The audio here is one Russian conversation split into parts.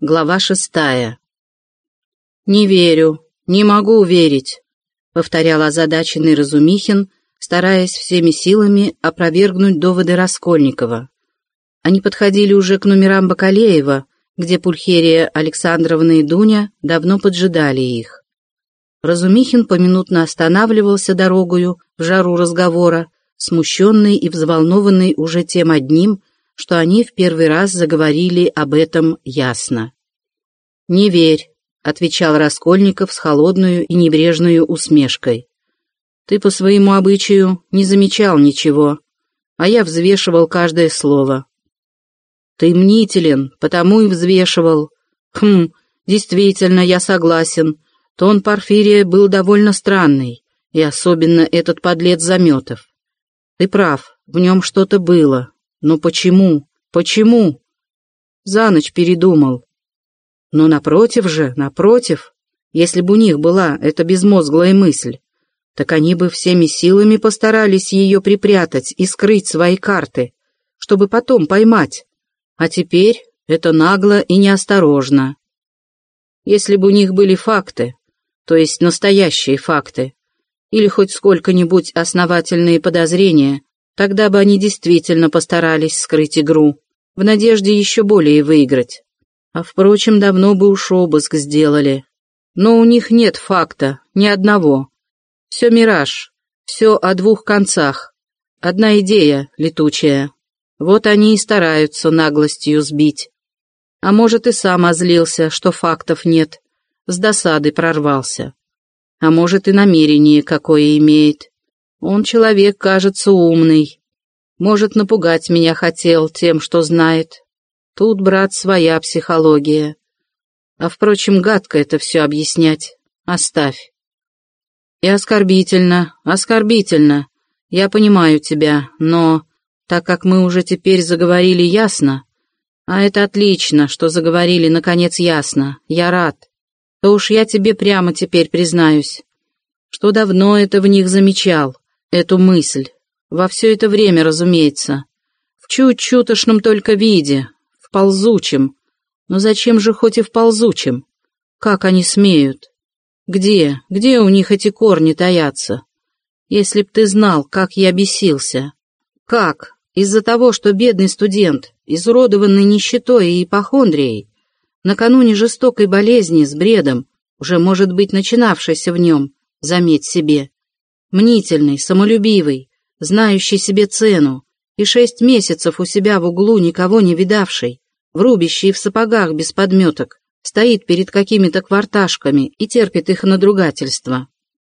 Глава шестая. «Не верю, не могу верить», — повторял озадаченный Разумихин, стараясь всеми силами опровергнуть доводы Раскольникова. Они подходили уже к номерам Бакалеева, где Пульхерия Александровна и Дуня давно поджидали их. Разумихин поминутно останавливался дорогою в жару разговора, смущенный и взволнованный уже тем одним, что они в первый раз заговорили об этом ясно. «Не верь», — отвечал Раскольников с холодную и небрежную усмешкой. «Ты по своему обычаю не замечал ничего, а я взвешивал каждое слово». «Ты мнителен, потому и взвешивал. Хм, действительно, я согласен. Тон Порфирия был довольно странный, и особенно этот подлец Заметов. Ты прав, в нем что-то было, но почему? Почему? За ночь передумал. Но напротив же, напротив, если бы у них была эта безмозглая мысль, так они бы всеми силами постарались ее припрятать и скрыть свои карты, чтобы потом поймать. А теперь это нагло и неосторожно. Если бы у них были факты, то есть настоящие факты, или хоть сколько-нибудь основательные подозрения, Тогда бы они действительно постарались скрыть игру, в надежде еще более выиграть. А, впрочем, давно бы уж обыск сделали. Но у них нет факта, ни одного. Все мираж, все о двух концах. Одна идея летучая. Вот они и стараются наглостью сбить. А может, и сам озлился, что фактов нет, с досады прорвался. А может, и намерение какое имеет. Он человек, кажется, умный. Может, напугать меня хотел тем, что знает. Тут, брат, своя психология. А, впрочем, гадко это все объяснять. Оставь. И оскорбительно, оскорбительно. Я понимаю тебя, но, так как мы уже теперь заговорили ясно, а это отлично, что заговорили, наконец, ясно, я рад, то уж я тебе прямо теперь признаюсь, что давно это в них замечал, эту мысль. Во все это время, разумеется. В чуть-чутошном только виде, в ползучем. Но зачем же хоть и в ползучем? Как они смеют? Где, где у них эти корни таятся? Если б ты знал, как я бесился. Как? Из-за того, что бедный студент, изуродованный нищетой и ипохондрией, накануне жестокой болезни с бредом, уже, может быть, начинавшейся в нем, заметь себе, мнительный, самолюбивый, знающий себе цену, и шесть месяцев у себя в углу никого не видавший, врубящий в сапогах без подметок, стоит перед какими-то кварташками и терпит их надругательство.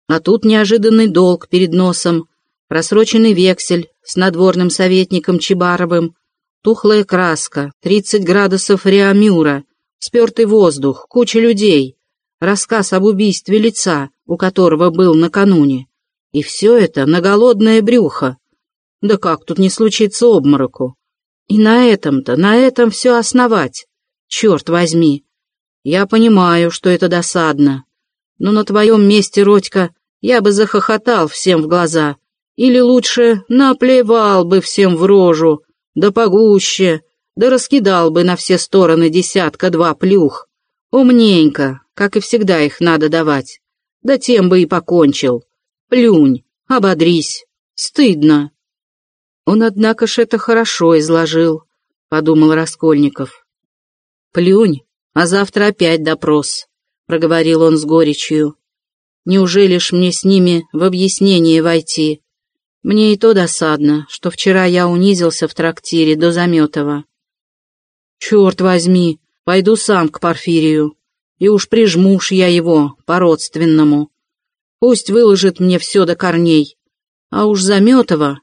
А тут неожиданный долг перед носом, просроченный вексель с надворным советником Чебаровым, тухлая краска, 30 градусов реамюра, спертый воздух, куча людей, рассказ об убийстве лица, у которого был накануне, и все это на голодное брюхо. Да как тут не случится обмороку? И на этом-то, на этом все основать. Черт возьми. Я понимаю, что это досадно. Но на твоем месте, Родька, я бы захохотал всем в глаза. Или лучше наплевал бы всем в рожу, да погуще, да раскидал бы на все стороны десятка-два плюх. Умненько, как и всегда их надо давать. Да тем бы и покончил. Плюнь, ободрись, стыдно. Он, однако ж, это хорошо изложил, подумал Раскольников. Плюнь, а завтра опять допрос, проговорил он с горечью. Неужели ж мне с ними в объяснение войти? Мне и то досадно, что вчера я унизился в трактире до Заметова. Черт возьми, пойду сам к Порфирию, и уж прижму ж я его по-родственному. Пусть выложит мне все до корней. А уж Заметова...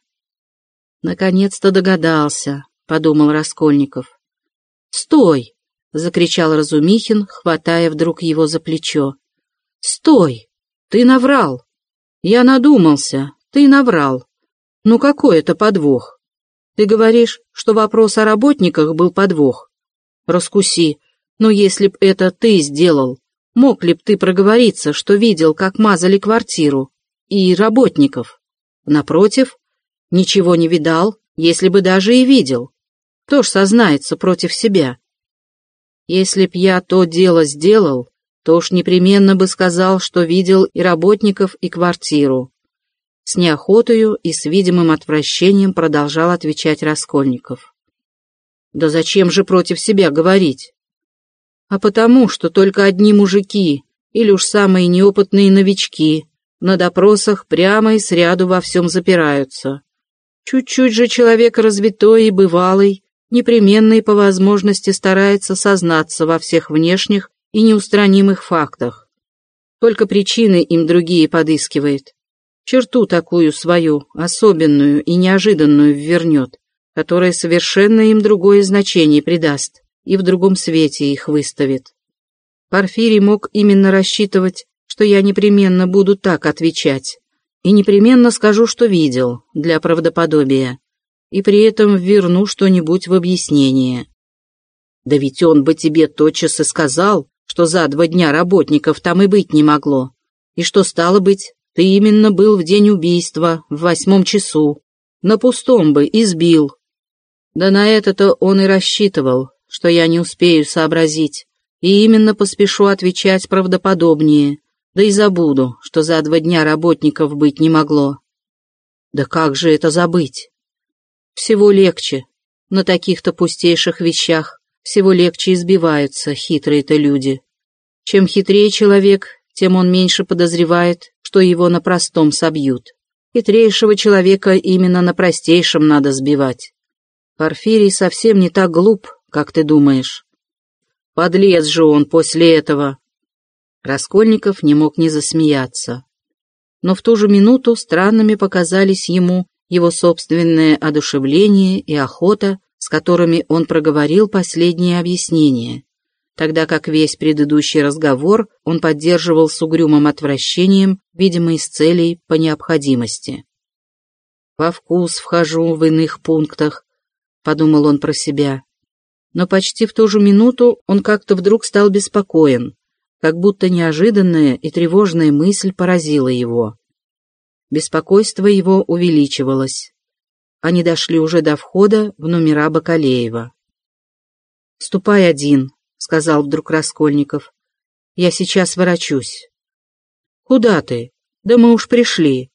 Наконец-то догадался, подумал Раскольников. «Стой!» — закричал Разумихин, хватая вдруг его за плечо. «Стой! Ты наврал! Я надумался, ты наврал. Ну какой это подвох? Ты говоришь, что вопрос о работниках был подвох. Раскуси, но если б это ты сделал, Мог ли б ты проговориться, что видел, как мазали квартиру? И работников? Напротив, ничего не видал, если бы даже и видел. Кто ж сознается против себя? Если б я то дело сделал, то уж непременно бы сказал, что видел и работников, и квартиру. С неохотою и с видимым отвращением продолжал отвечать Раскольников. «Да зачем же против себя говорить?» «А потому, что только одни мужики, или уж самые неопытные новички, на допросах прямо и сряду во всем запираются. Чуть-чуть же человек развитой и бывалый, непременно и по возможности старается сознаться во всех внешних и неустранимых фактах. Только причины им другие подыскивает. Черту такую свою, особенную и неожиданную ввернет, которая совершенно им другое значение придаст и в другом свете их выставит. Порфирий мог именно рассчитывать, что я непременно буду так отвечать, и непременно скажу, что видел, для правдоподобия, и при этом верну что-нибудь в объяснение. Да ведь он бы тебе тотчас и сказал, что за два дня работников там и быть не могло, и что, стало быть, ты именно был в день убийства, в восьмом часу, на пустом бы избил. Да на это-то он и рассчитывал, что я не успею сообразить, и именно поспешу отвечать правдоподобнее, да и забуду, что за два дня работников быть не могло. Да как же это забыть? Всего легче. На таких-то пустейших вещах всего легче избиваются хитрые-то люди. Чем хитрее человек, тем он меньше подозревает, что его на простом собьют. Хитрейшего человека именно на простейшем надо сбивать. Порфирий совсем не так глуп, как ты думаешь. Подлец же он после этого, Раскольников не мог не засмеяться. Но в ту же минуту странными показались ему его собственное одушевление и охота, с которыми он проговорил последние объяснения, тогда как весь предыдущий разговор он поддерживал с угрюмым отвращением, видимо, из целей по необходимости. «Во вкус вхожу в иных пунктах», — подумал он про себя. Но почти в ту же минуту он как-то вдруг стал беспокоен как будто неожиданная и тревожная мысль поразила его. Беспокойство его увеличивалось. Они дошли уже до входа в номера Бакалеева. «Ступай один», — сказал вдруг Раскольников. «Я сейчас ворочусь». «Куда ты? Да мы уж пришли».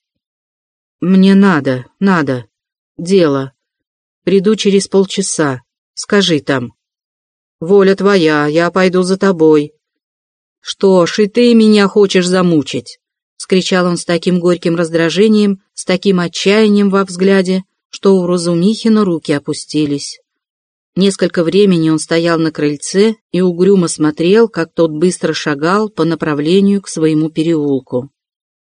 «Мне надо, надо. Дело. Приду через полчаса. Скажи там». «Воля твоя, я пойду за тобой», «Что ж, и ты меня хочешь замучить!» — скричал он с таким горьким раздражением, с таким отчаянием во взгляде, что у Розумихина руки опустились. Несколько времени он стоял на крыльце и угрюмо смотрел, как тот быстро шагал по направлению к своему переулку.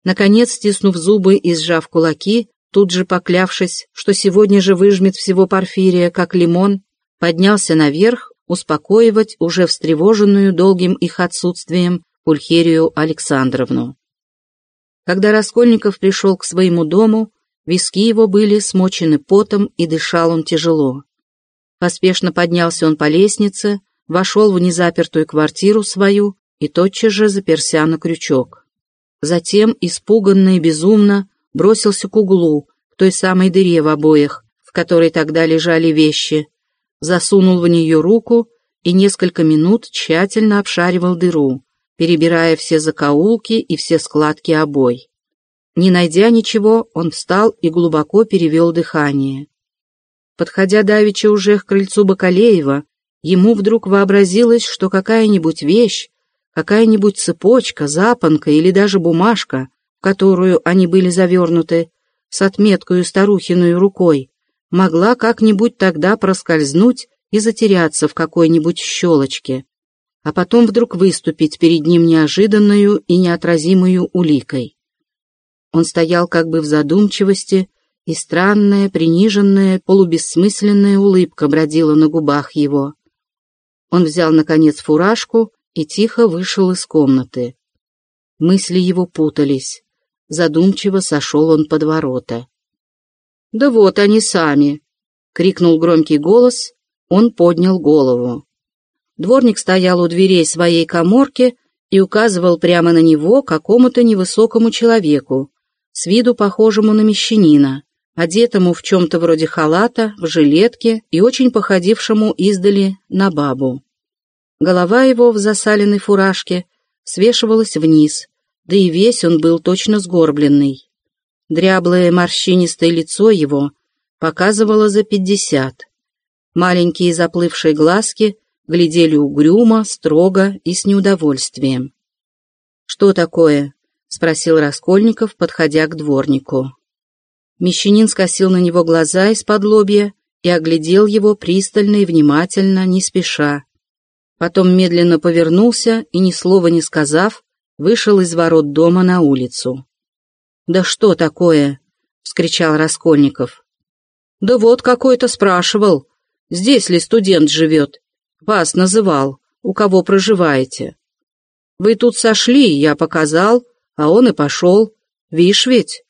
Наконец, стиснув зубы и сжав кулаки, тут же поклявшись, что сегодня же выжмет всего Порфирия, как лимон, поднялся наверх успокоивать уже встревоженную долгим их отсутствием Пульхерию Александровну. Когда Раскольников пришел к своему дому, виски его были смочены потом, и дышал он тяжело. Поспешно поднялся он по лестнице, вошел в незапертую квартиру свою и тотчас же заперся на крючок. Затем, испуганно и безумно, бросился к углу, к той самой дыре в обоях, в которой тогда лежали вещи, засунул в нее руку и несколько минут тщательно обшаривал дыру, перебирая все закоулки и все складки обой. Не найдя ничего, он встал и глубоко перевел дыхание. Подходя давеча уже к крыльцу Бакалеева, ему вдруг вообразилось, что какая-нибудь вещь, какая-нибудь цепочка, запонка или даже бумажка, в которую они были завернуты, с отметкой старухиной рукой, могла как-нибудь тогда проскользнуть и затеряться в какой-нибудь щелочке, а потом вдруг выступить перед ним неожиданную и неотразимую уликой. Он стоял как бы в задумчивости, и странная, приниженная, полубессмысленная улыбка бродила на губах его. Он взял, наконец, фуражку и тихо вышел из комнаты. Мысли его путались. Задумчиво сошел он под ворота. «Да вот они сами!» — крикнул громкий голос. Он поднял голову. Дворник стоял у дверей своей коморки и указывал прямо на него какому-то невысокому человеку, с виду похожему на мещанина, одетому в чем-то вроде халата, в жилетке и очень походившему издали на бабу. Голова его в засаленной фуражке свешивалась вниз, да и весь он был точно сгорбленный. Дряблое морщинистое лицо его показывало за пятьдесят. Маленькие заплывшие глазки глядели угрюмо, строго и с неудовольствием. «Что такое?» — спросил Раскольников, подходя к дворнику. Мещанин скосил на него глаза из-под лобья и оглядел его пристально и внимательно, не спеша. Потом медленно повернулся и, ни слова не сказав, вышел из ворот дома на улицу. «Да что такое?» — вскричал Раскольников. «Да вот какой-то спрашивал, здесь ли студент живет. Вас называл, у кого проживаете. Вы тут сошли, я показал, а он и пошел. Вишь ведь?»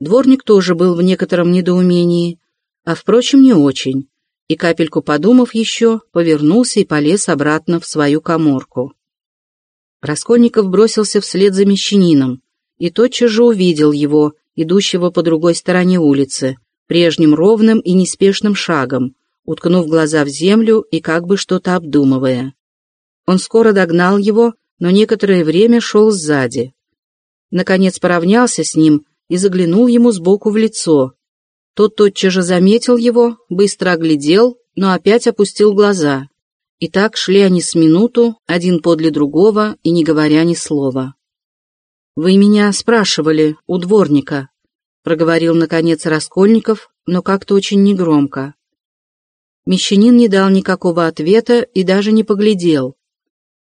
Дворник тоже был в некотором недоумении, а, впрочем, не очень, и, капельку подумав еще, повернулся и полез обратно в свою коморку. Раскольников бросился вслед за мещанином и тотчас же увидел его, идущего по другой стороне улицы, прежним ровным и неспешным шагом, уткнув глаза в землю и как бы что-то обдумывая. Он скоро догнал его, но некоторое время шел сзади. Наконец поравнялся с ним и заглянул ему сбоку в лицо. Тот тотчас же заметил его, быстро оглядел, но опять опустил глаза. И так шли они с минуту, один подле другого, и не говоря ни слова. «Вы меня спрашивали у дворника», — проговорил, наконец, Раскольников, но как-то очень негромко. Мещанин не дал никакого ответа и даже не поглядел.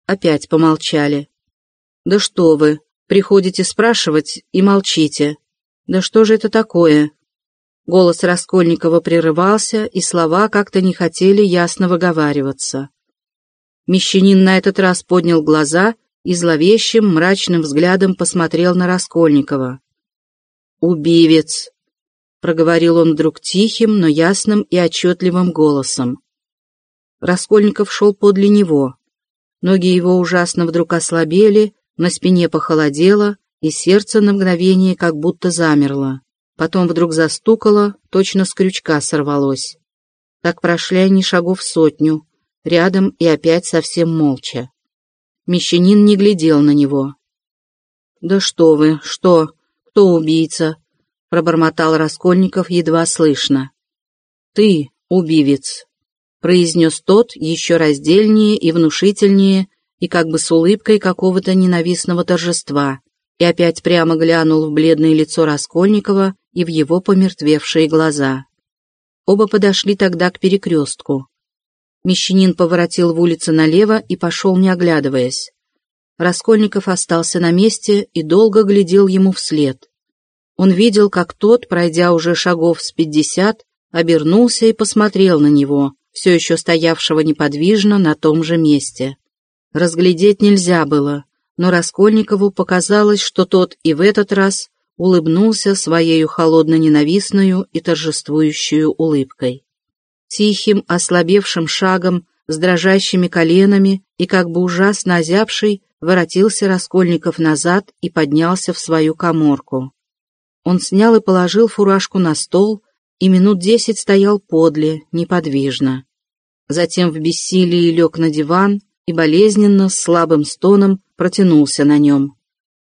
Опять помолчали. «Да что вы, приходите спрашивать и молчите. Да что же это такое?» Голос Раскольникова прерывался, и слова как-то не хотели ясно выговариваться. Мещанин на этот раз поднял глаза и зловещим, мрачным взглядом посмотрел на Раскольникова. «Убивец!» — проговорил он вдруг тихим, но ясным и отчетливым голосом. Раскольников шел подле него. Ноги его ужасно вдруг ослабели, на спине похолодело, и сердце на мгновение как будто замерло. Потом вдруг застукало, точно с крючка сорвалось. Так прошли они шагов сотню, рядом и опять совсем молча. Мещанин не глядел на него. «Да что вы, что? Кто убийца?» — пробормотал Раскольников едва слышно. «Ты, убивец», — произнес тот еще раздельнее и внушительнее, и как бы с улыбкой какого-то ненавистного торжества, и опять прямо глянул в бледное лицо Раскольникова и в его помертвевшие глаза. Оба подошли тогда к перекрестку. Мещанин поворотил в улицу налево и пошел, не оглядываясь. Раскольников остался на месте и долго глядел ему вслед. Он видел, как тот, пройдя уже шагов с пятьдесят, обернулся и посмотрел на него, все еще стоявшего неподвижно на том же месте. Разглядеть нельзя было, но Раскольникову показалось, что тот и в этот раз улыбнулся своею холодно-ненавистную и торжествующую улыбкой тихим, ослабевшим шагом, с дрожащими коленами и как бы ужасно озябший, воротился Раскольников назад и поднялся в свою коморку. Он снял и положил фуражку на стол и минут десять стоял подле, неподвижно. Затем в бессилии лег на диван и болезненно, с слабым стоном протянулся на нем.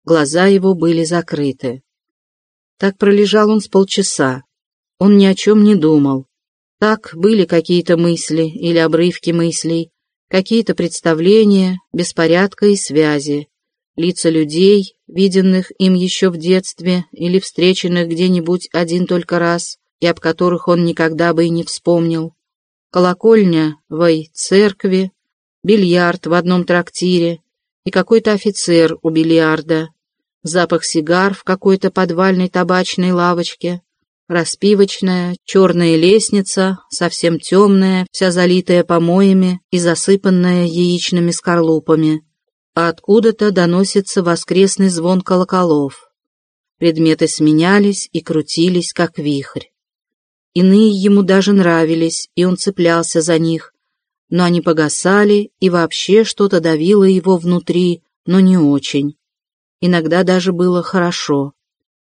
Глаза его были закрыты. Так пролежал он с полчаса. Он ни о чем не думал, так были какие-то мысли или обрывки мыслей, какие-то представления, беспорядка и связи, лица людей, виденных им еще в детстве или встреченных где-нибудь один только раз, и об которых он никогда бы и не вспомнил, колокольня в церкви, бильярд в одном трактире и какой-то офицер у бильярда, запах сигар в какой-то подвальной табачной лавочке, Распивочная, черная лестница, совсем темная, вся залитая помоями и засыпанная яичными скорлупами. А откуда-то доносится воскресный звон колоколов. Предметы сменялись и крутились, как вихрь. Иные ему даже нравились, и он цеплялся за них, но они погасали, и вообще что-то давило его внутри, но не очень. Иногда даже было хорошо.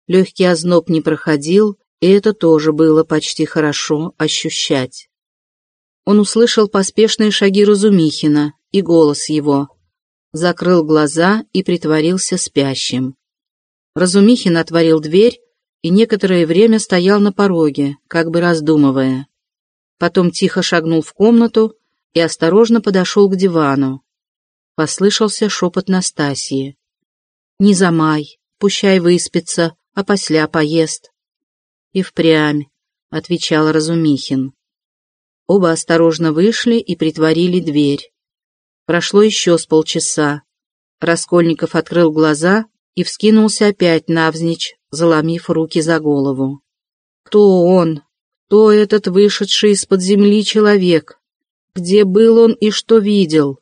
Легкий озноб не проходил, и это тоже было почти хорошо ощущать. Он услышал поспешные шаги Разумихина и голос его. Закрыл глаза и притворился спящим. Разумихин отворил дверь и некоторое время стоял на пороге, как бы раздумывая. Потом тихо шагнул в комнату и осторожно подошел к дивану. Послышался шепот Настасьи. «Не замай, пущай выспится, а посля поест». «И впрямь», — отвечал Разумихин. Оба осторожно вышли и притворили дверь. Прошло еще с полчаса. Раскольников открыл глаза и вскинулся опять навзничь, заломив руки за голову. «Кто он? Кто этот вышедший из-под земли человек? Где был он и что видел?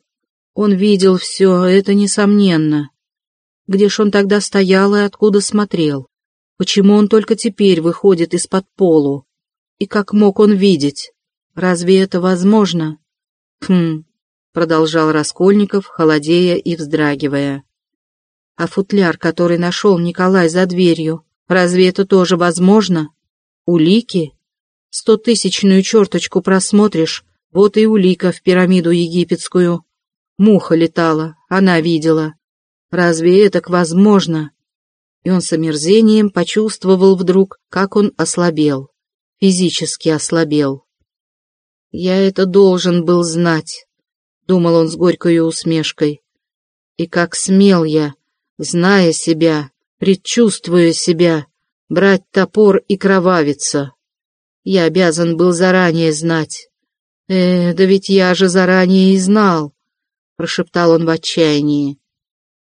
Он видел все, это несомненно. Где ж он тогда стоял и откуда смотрел? Почему он только теперь выходит из-под полу? И как мог он видеть? Разве это возможно? Хм, продолжал Раскольников, холодея и вздрагивая. А футляр, который нашел Николай за дверью, разве это тоже возможно? Улики? Стотысячную черточку просмотришь, вот и улика в пирамиду египетскую. Муха летала, она видела. Разве это возможно? И он с омерзением почувствовал вдруг, как он ослабел. Физически ослабел. «Я это должен был знать», — думал он с горькой усмешкой. «И как смел я, зная себя, предчувствуя себя, брать топор и кровавиться. Я обязан был заранее знать. Э, да ведь я же заранее и знал, прошептал он в отчаянии.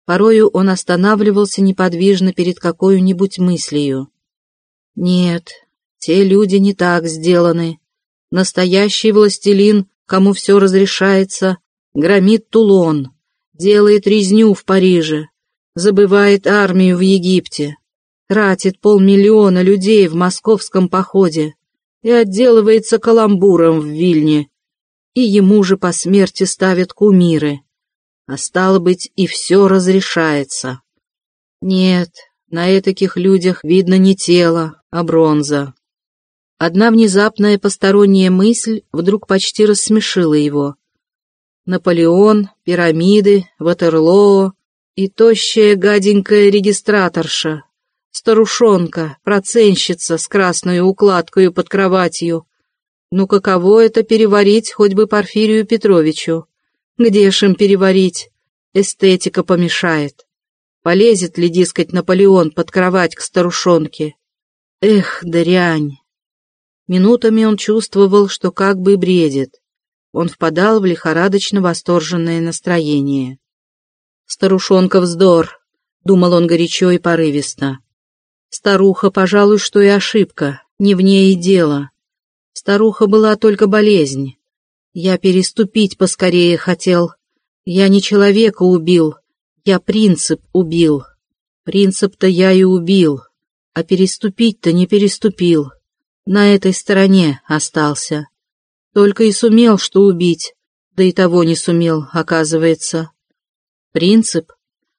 Порою он останавливался неподвижно перед какой-нибудь мыслью. Нет, те люди не так сделаны. Настоящий властелин, кому все разрешается, громит Тулон, делает резню в Париже, забывает армию в Египте, тратит полмиллиона людей в московском походе и отделывается каламбуром в Вильне, и ему же по смерти ставят кумиры. А стало быть, и все разрешается. Нет, на этих людях видно не тело, а бронза. Одна внезапная посторонняя мысль вдруг почти рассмешила его. Наполеон, пирамиды, Ватерлоо, и тощая гаденькая регистраторша, старушонка, проценщица с красной укладкой под кроватью. Ну каково это переварить хоть бы Порфирию Петровичу? Где ж им переварить? Эстетика помешает. Полезет ли, дескать, Наполеон под кровать к старушонке? Эх, дрянь! Минутами он чувствовал, что как бы бредит. Он впадал в лихорадочно восторженное настроение. «Старушонка вздор», — думал он горячо и порывисто. «Старуха, пожалуй, что и ошибка, не в ней и дело. Старуха была только болезнь. Я переступить поскорее хотел. Я не человека убил, я принцип убил. Принцип-то я и убил, а переступить-то не переступил. На этой стороне остался. Только и сумел, что убить, да и того не сумел, оказывается. Принцип,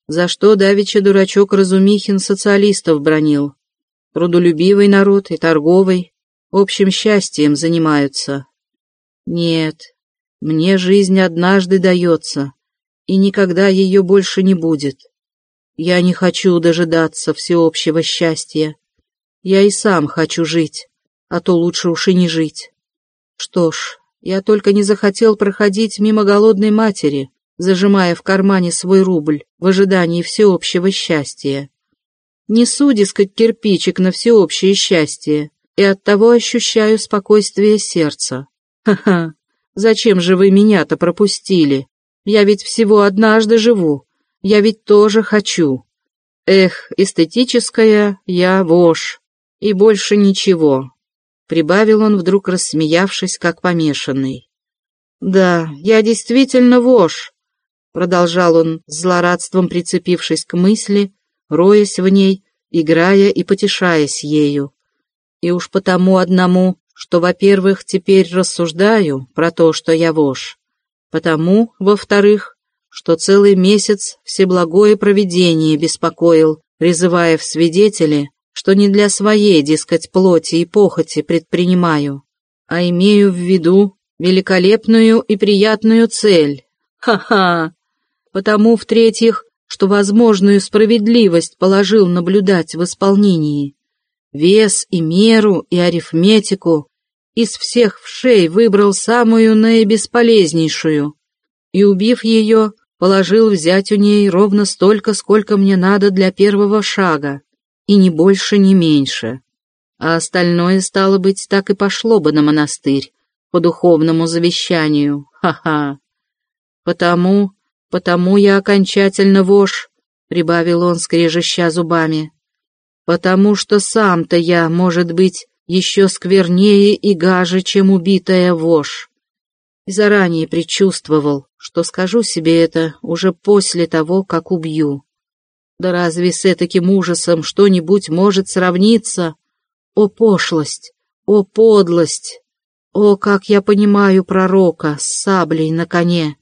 за что давеча дурачок Разумихин социалистов бронил. Трудолюбивый народ и торговый, общим счастьем занимаются. Нет, мне жизнь однажды дается, и никогда ее больше не будет. Я не хочу дожидаться всеобщего счастья. Я и сам хочу жить, а то лучше уж и не жить. Что ж, я только не захотел проходить мимо голодной матери, зажимая в кармане свой рубль в ожидании всеобщего счастья. Несу, дескать, кирпичик на всеобщее счастье, и оттого ощущаю спокойствие сердца. Ха-ха, зачем же вы меня-то пропустили? Я ведь всего однажды живу, я ведь тоже хочу. Эх, эстетическая я вошь, и больше ничего. Прибавил он, вдруг рассмеявшись, как помешанный. «Да, я действительно вошь», — продолжал он, злорадством прицепившись к мысли, роясь в ней, играя и потешаясь ею. И уж потому одному, что, во-первых, теперь рассуждаю про то, что я вошь, потому, во-вторых, что целый месяц всеблагое провидение беспокоил, призывая в свидетели, что не для своей, дескать, плоти и похоти предпринимаю, а имею в виду великолепную и приятную цель. Ха-ха! Потому, в-третьих, что возможную справедливость положил наблюдать в исполнении. Вес и меру и арифметику из всех вшей выбрал самую наибесполезнейшую и, убив ее, положил взять у ней ровно столько, сколько мне надо для первого шага, и ни больше, ни меньше. А остальное, стало быть, так и пошло бы на монастырь, по духовному завещанию, ха-ха. Потому, потому я окончательно вошь, — прибавил он, скрежеща зубами, — потому что сам-то я, может быть, еще сквернее и гаже, чем убитая вошь. И заранее предчувствовал, что скажу себе это уже после того, как убью. Да разве с этаким ужасом что-нибудь может сравниться? О пошлость! О подлость! О, как я понимаю пророка с саблей на коне!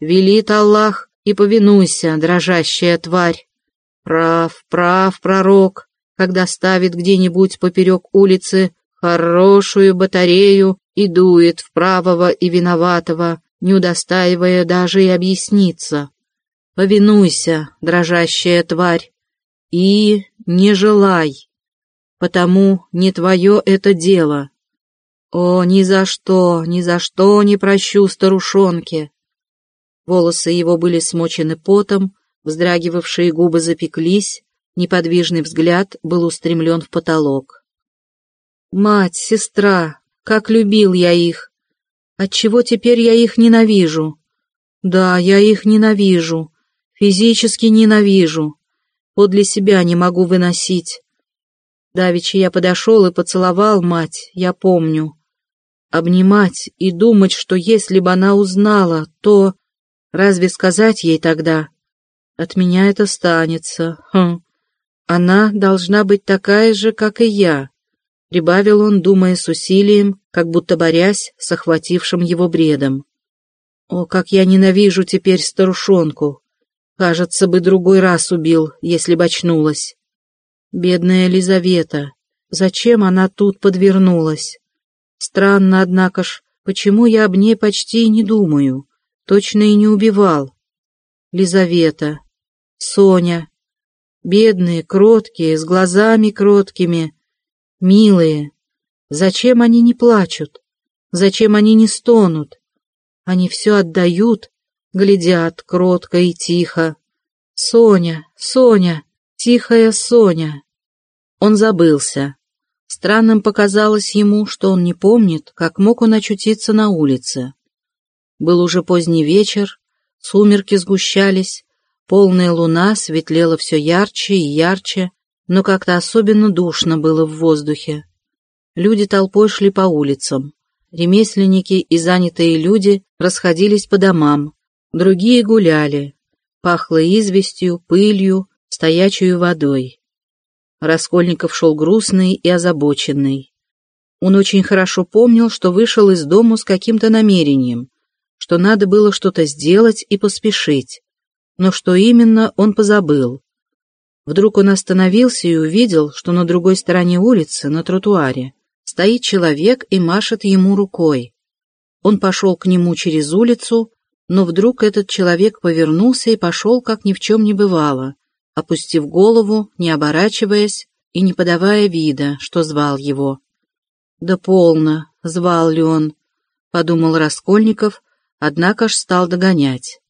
Велит Аллах и повинуйся, дрожащая тварь. Прав, прав пророк, когда ставит где-нибудь поперек улицы хорошую батарею и дует в правого и виноватого, не удостаивая даже и объясниться. Повинуйся, дрожащая тварь, и не желай, потому не твое это дело. О, ни за что, ни за что не прощу старушонке. Волосы его были смочены потом, вздрагивавшие губы запеклись, неподвижный взгляд был устремлен в потолок. «Мать, сестра, как любил я их! Отчего теперь я их ненавижу? Да, я их ненавижу, Физически ненавижу. Подле себя не могу выносить. Давичи я подошел и поцеловал мать, я помню. Обнимать и думать, что если бы она узнала, то... Разве сказать ей тогда? От меня это станется. Хм. Она должна быть такая же, как и я. Прибавил он, думая с усилием, как будто борясь с охватившим его бредом. О, как я ненавижу теперь старушонку! Кажется, бы другой раз убил, если бы очнулась. Бедная Елизавета, зачем она тут подвернулась? Странно, однако ж, почему я об ней почти и не думаю, точно и не убивал. Лизавета, Соня, бедные, кроткие, с глазами кроткими, милые. Зачем они не плачут? Зачем они не стонут? Они все отдают, глядят кротко и тихо. «Соня, Соня, тихая Соня!» Он забылся. Странным показалось ему, что он не помнит, как мог он очутиться на улице. Был уже поздний вечер, сумерки сгущались, полная луна светлела все ярче и ярче, но как-то особенно душно было в воздухе. Люди толпой шли по улицам. Ремесленники и занятые люди расходились по домам, Другие гуляли. Пахло известью, пылью, стоячую водой. Раскольников шел грустный и озабоченный. Он очень хорошо помнил, что вышел из дому с каким-то намерением, что надо было что-то сделать и поспешить. Но что именно, он позабыл. Вдруг он остановился и увидел, что на другой стороне улицы, на тротуаре, стоит человек и машет ему рукой. Он пошел к нему через улицу, но вдруг этот человек повернулся и пошел, как ни в чем не бывало, опустив голову, не оборачиваясь и не подавая вида, что звал его. «Да полно, звал ли он?» — подумал Раскольников, однако ж стал догонять.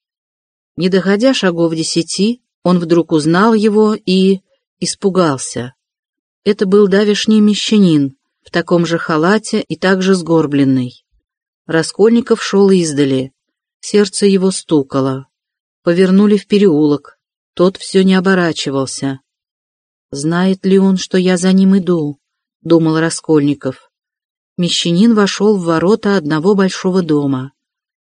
Не доходя шагов десяти, он вдруг узнал его и... испугался. Это был давишний мещанин, в таком же халате и также сгорбленный. Раскольников шел издали, Сердце его стукало. Повернули в переулок. Тот все не оборачивался. «Знает ли он, что я за ним иду?» — думал Раскольников. Мещанин вошел в ворота одного большого дома.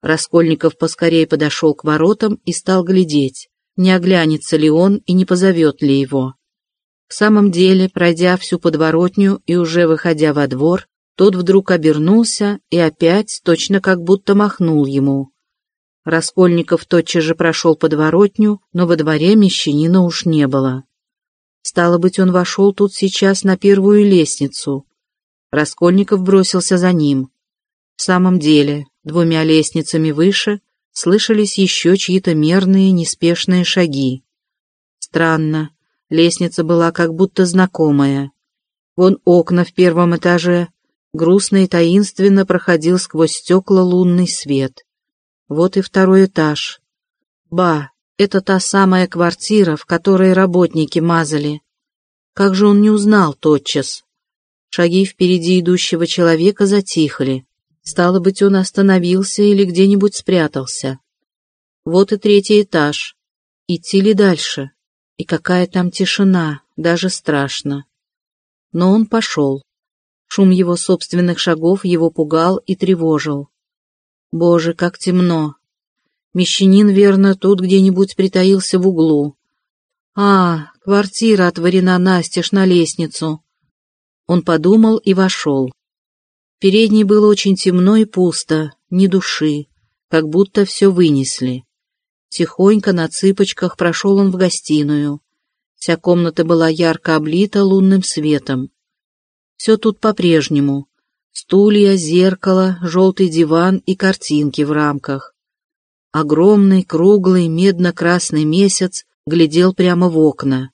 Раскольников поскорее подошел к воротам и стал глядеть, не оглянется ли он и не позовет ли его. В самом деле, пройдя всю подворотню и уже выходя во двор, тот вдруг обернулся и опять точно как будто махнул ему. Раскольников тотчас же прошел подворотню, но во дворе мещанина уж не было. Стало быть, он вошел тут сейчас на первую лестницу. Раскольников бросился за ним. В самом деле, двумя лестницами выше слышались еще чьи-то мерные, неспешные шаги. Странно, лестница была как будто знакомая. Вон окна в первом этаже, грустно и таинственно проходил сквозь стекла лунный свет. Вот и второй этаж. Ба, это та самая квартира, в которой работники мазали. Как же он не узнал тотчас? Шаги впереди идущего человека затихли. Стало быть, он остановился или где-нибудь спрятался. Вот и третий этаж. Идти ли дальше? И какая там тишина, даже страшно. Но он пошел. Шум его собственных шагов его пугал и тревожил. Боже, как темно! Мещанин, верно, тут где-нибудь притаился в углу. А, квартира отворена настежь на лестницу. Он подумал и вошел. Передней было очень темно и пусто, ни души, как будто все вынесли. Тихонько на цыпочках прошел он в гостиную. Вся комната была ярко облита лунным светом. Все тут по-прежнему. Стулья, зеркало, желтый диван и картинки в рамках. Огромный, круглый, медно-красный месяц глядел прямо в окна.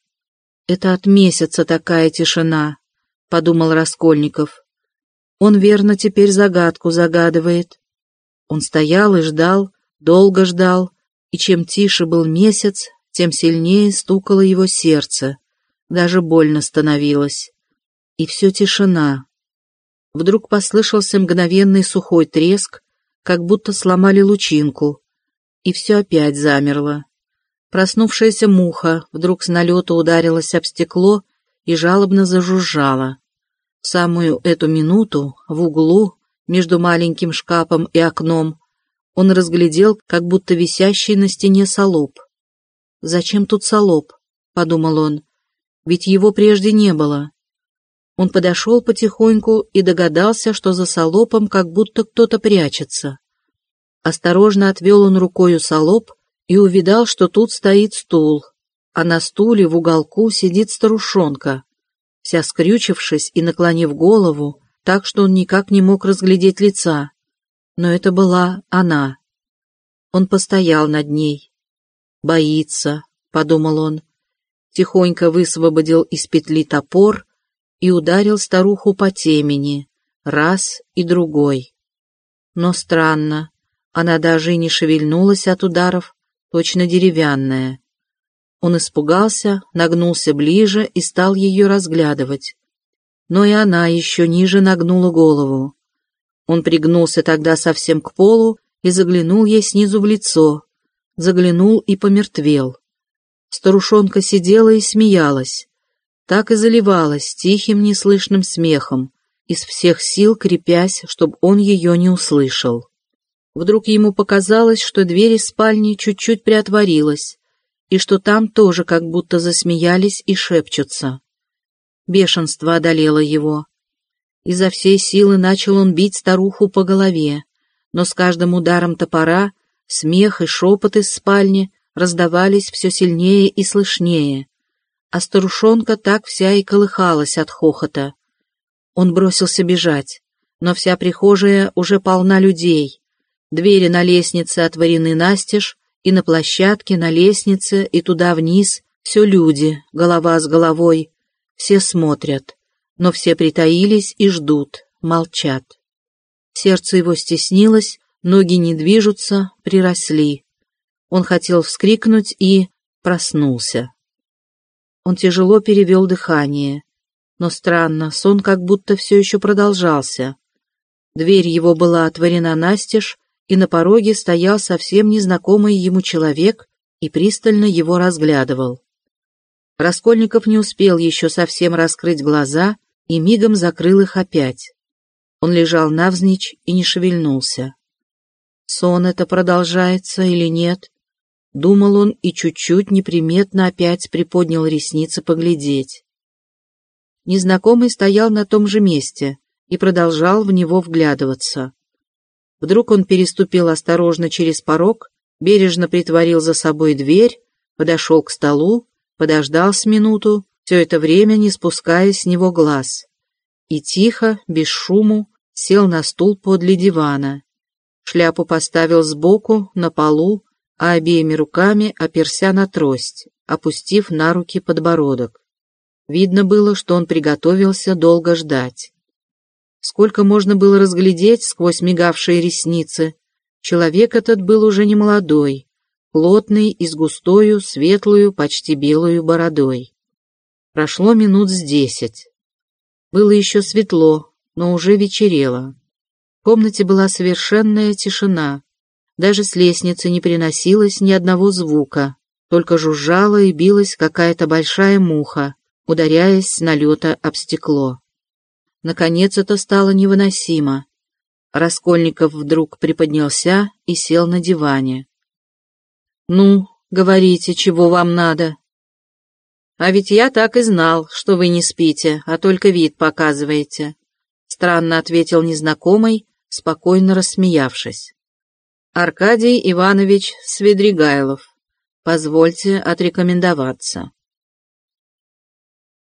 Это от месяца такая тишина, — подумал Раскольников. Он верно теперь загадку загадывает. Он стоял и ждал, долго ждал, и чем тише был месяц, тем сильнее стукало его сердце, даже больно становилось. И все тишина. Вдруг послышался мгновенный сухой треск, как будто сломали лучинку, и все опять замерло. Проснувшаяся муха вдруг с налета ударилась об стекло и жалобно зажужжала. Самую эту минуту в углу, между маленьким шкафом и окном, он разглядел, как будто висящий на стене солоб. «Зачем тут солоб?» — подумал он. «Ведь его прежде не было». Он подошел потихоньку и догадался, что за солопом как будто кто-то прячется. Осторожно отвел он рукою солоб и увидал, что тут стоит стул, а на стуле в уголку сидит старушонка вся скрючившись и наклонив голову, так что он никак не мог разглядеть лица. Но это была она. Он постоял над ней. «Боится», — подумал он. Тихонько высвободил из петли топор и ударил старуху по темени, раз и другой. Но странно, она даже и не шевельнулась от ударов, точно деревянная. Он испугался, нагнулся ближе и стал ее разглядывать. Но и она еще ниже нагнула голову. Он пригнулся тогда совсем к полу и заглянул ей снизу в лицо. Заглянул и помертвел. Старушонка сидела и смеялась. Так и заливалась тихим неслышным смехом, из всех сил крепясь, чтобы он ее не услышал. Вдруг ему показалось, что дверь из спальни чуть-чуть приотворилась, и что там тоже как будто засмеялись и шепчутся. Бешенство одолело его. Изо всей силы начал он бить старуху по голове, но с каждым ударом топора смех и шепот из спальни раздавались все сильнее и слышнее, а старушонка так вся и колыхалась от хохота. Он бросился бежать, но вся прихожая уже полна людей. Двери на лестнице отворены настежь, и на площадке, на лестнице, и туда вниз все люди, голова с головой. Все смотрят, но все притаились и ждут, молчат. Сердце его стеснилось, ноги не движутся, приросли. Он хотел вскрикнуть и проснулся. Он тяжело перевел дыхание. Но странно, сон как будто все еще продолжался. Дверь его была отворена настежь, и на пороге стоял совсем незнакомый ему человек и пристально его разглядывал. Раскольников не успел еще совсем раскрыть глаза и мигом закрыл их опять. Он лежал навзничь и не шевельнулся. Сон это продолжается или нет? Думал он и чуть-чуть неприметно опять приподнял ресницы поглядеть. Незнакомый стоял на том же месте и продолжал в него вглядываться. Вдруг он переступил осторожно через порог, бережно притворил за собой дверь, подошел к столу, подождал с минуту, все это время не спуская с него глаз. И тихо, без шуму, сел на стул подле дивана. Шляпу поставил сбоку, на полу, а обеими руками оперся на трость, опустив на руки подбородок. Видно было, что он приготовился долго ждать. Сколько можно было разглядеть сквозь мигавшие ресницы, человек этот был уже не молодой, плотный и с густою, светлую, почти белую бородой. Прошло минут с десять. Было еще светло, но уже вечерело. В комнате была совершенная тишина. Даже с лестницы не приносилось ни одного звука, только жужжала и билась какая-то большая муха, ударяясь с налета об стекло. Наконец это стало невыносимо. Раскольников вдруг приподнялся и сел на диване. «Ну, говорите, чего вам надо?» «А ведь я так и знал, что вы не спите, а только вид показываете», — странно ответил незнакомый, спокойно рассмеявшись. «Аркадий Иванович Свидригайлов, позвольте отрекомендоваться».